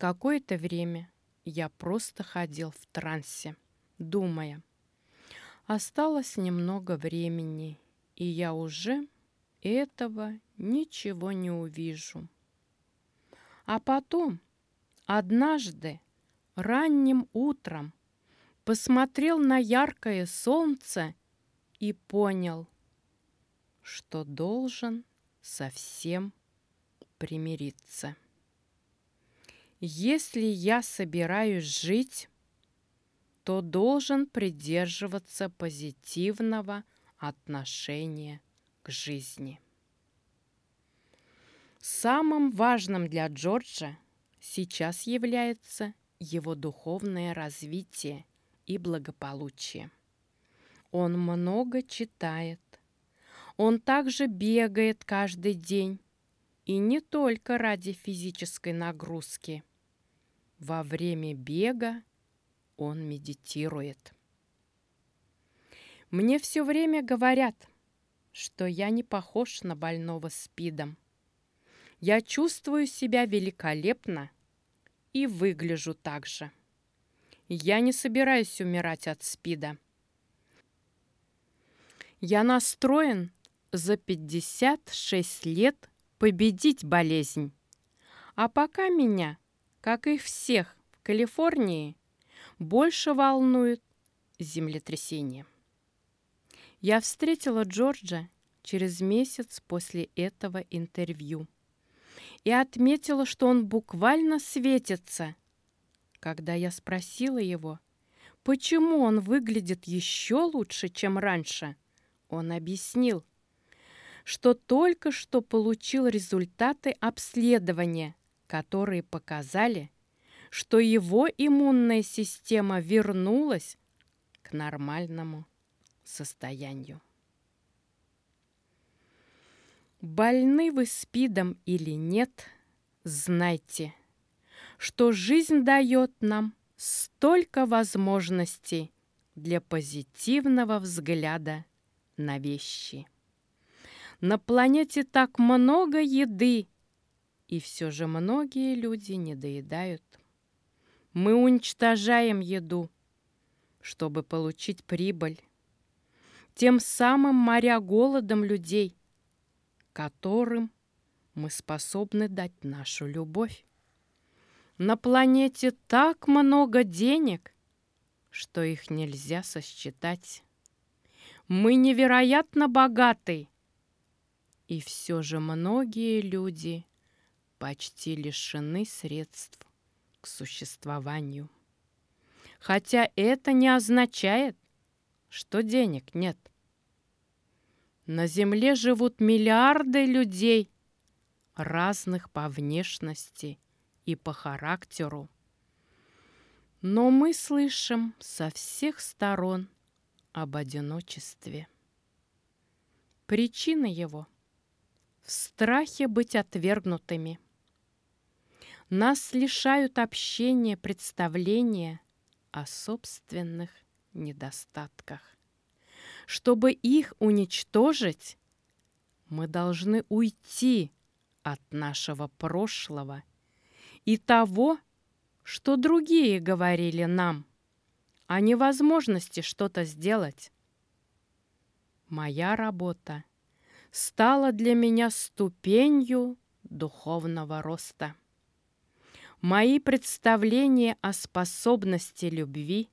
Какое-то время я просто ходил в трансе, думая, осталось немного времени, и я уже этого ничего не увижу. А потом, однажды, ранним утром, посмотрел на яркое солнце и понял, что должен совсем примириться. Если я собираюсь жить, то должен придерживаться позитивного отношения к жизни. Самым важным для Джорджа сейчас является его духовное развитие и благополучие. Он много читает. Он также бегает каждый день. И не только ради физической нагрузки. Во время бега он медитирует. Мне все время говорят, что я не похож на больного спидом. Я чувствую себя великолепно и выгляжу так же. Я не собираюсь умирать от СПИДа. Я настроен за 56 лет победить болезнь. А пока меня, как и всех в Калифорнии, больше волнует землетрясение. Я встретила Джорджа через месяц после этого интервью и отметила, что он буквально светится – когда я спросила его, почему он выглядит еще лучше, чем раньше, он объяснил, что только что получил результаты обследования, которые показали, что его иммунная система вернулась к нормальному состоянию. Больны вы спидом или нет, знайте – что жизнь дает нам столько возможностей для позитивного взгляда на вещи. На планете так много еды, и все же многие люди не доедают. Мы уничтожаем еду, чтобы получить прибыль, тем самым моря голодом людей, которым мы способны дать нашу любовь. На планете так много денег, что их нельзя сосчитать. Мы невероятно богаты, и все же многие люди почти лишены средств к существованию. Хотя это не означает, что денег нет. На Земле живут миллиарды людей, разных по внешности и по характеру. Но мы слышим со всех сторон об одиночестве. Причина его в страхе быть отвергнутыми. Нас лишают общения, представления о собственных недостатках. Чтобы их уничтожить, мы должны уйти от нашего прошлого и того, что другие говорили нам о невозможности что-то сделать. Моя работа стала для меня ступенью духовного роста. Мои представления о способности любви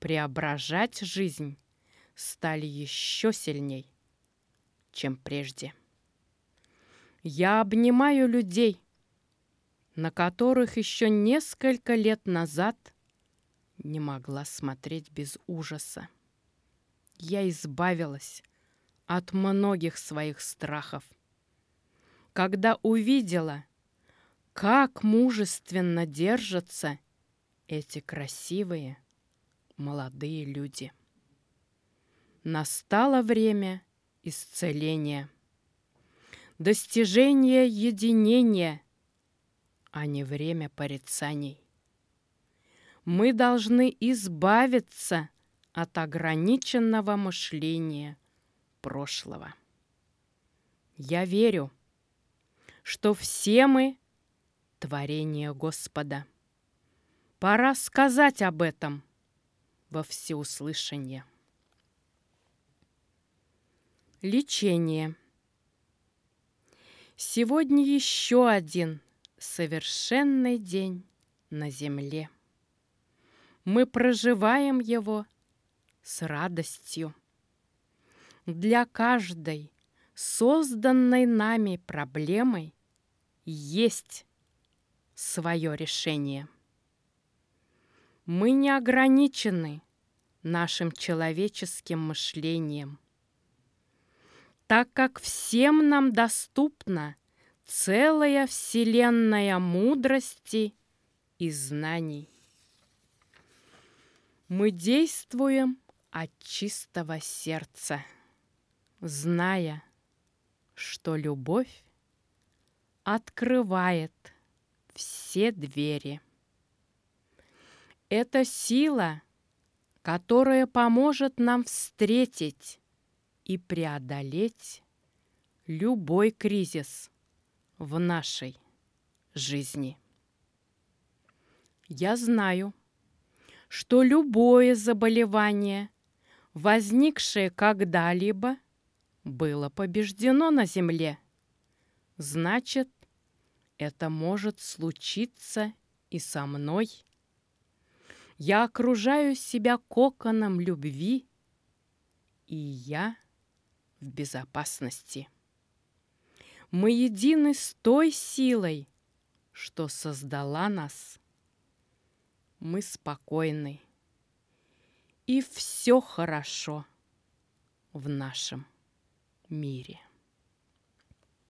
преображать жизнь стали еще сильней, чем прежде. Я обнимаю людей, на которых еще несколько лет назад не могла смотреть без ужаса. Я избавилась от многих своих страхов. Когда увидела, как мужественно держатся эти красивые молодые люди. Настало время исцеления, достижения единения – а не время порицаний. Мы должны избавиться от ограниченного мышления прошлого. Я верю, что все мы творение Господа. Пора сказать об этом во всеуслышание. Лечение. Сегодня еще один совершенный день на земле. Мы проживаем его с радостью. Для каждой созданной нами проблемой есть свое решение. Мы не ограничены нашим человеческим мышлением, так как всем нам доступна целая вселенная мудрости и знаний. Мы действуем от чистого сердца, зная, что любовь открывает все двери. Это сила, которая поможет нам встретить и преодолеть любой кризис в нашей жизни. Я знаю, что любое заболевание, возникшее когда-либо, было побеждено на Земле. Значит, это может случиться и со мной. Я окружаю себя коконом любви, и я в безопасности. Мы едины с той силой, что создала нас. Мы спокойны, и все хорошо в нашем мире.